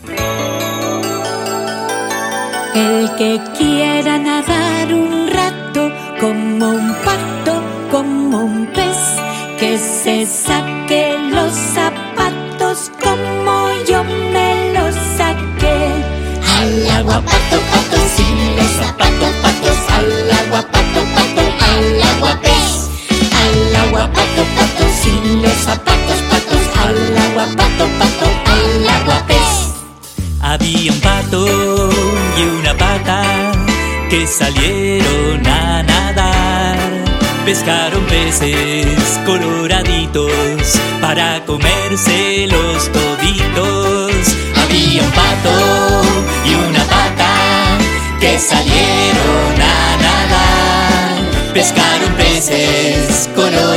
El que quiera nadar un rato como un pato, como un pez, que se saque los zapatos como yo me los saqué. Al agua pato, pato, sin los zapatos, patos, al agua pato, pato, al agua pez. Al agua pato, pato, sin los zapatos, patos, al agua pato, pato. Había un pato y una pata que salieron a nadar. Pescaron peces coloraditos para comérselos toditos. Había un pato y una pata que salieron a nadar. Pescaron peces coloraditos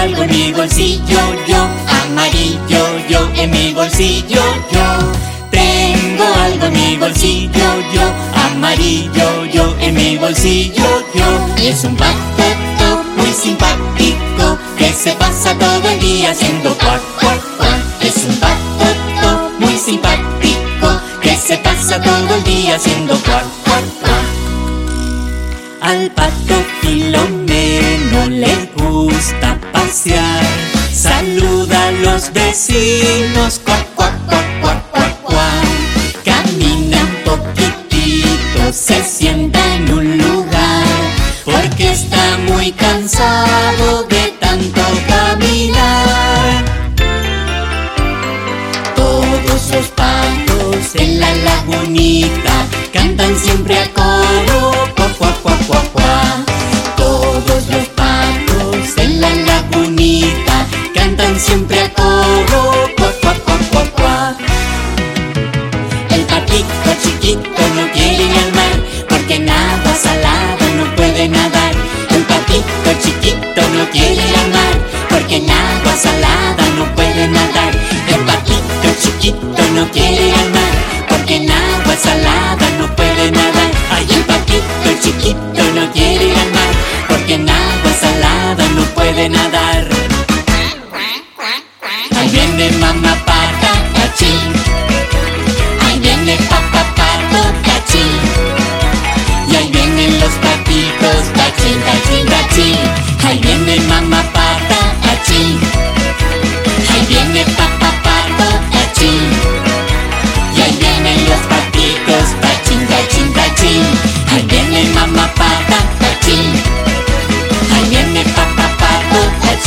algo en mi bolsillo, yo, amarillo, yo, en mi bolsillo, yo. Tengo algo en mi bolsillo, yo, amarillo, yo, en mi bolsillo, yo. Es un pato muy simpático que se pasa todo el día haciendo cuac, cuac, cuac. Es un pato muy simpático que se pasa todo el día haciendo vecinos, cuac, cuac, cuac, cuac, cuac, cuac. Camina un poquitito, se sienta en un lugar, porque está muy cansado de tanto caminar. Todos los patos en la lagunita cantan siempre a quiere ir al mar porque en agua salada no puede nadar. Ay, el patito chiquito no quiere ir al mar porque en agua salada no puede nadar.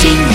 心。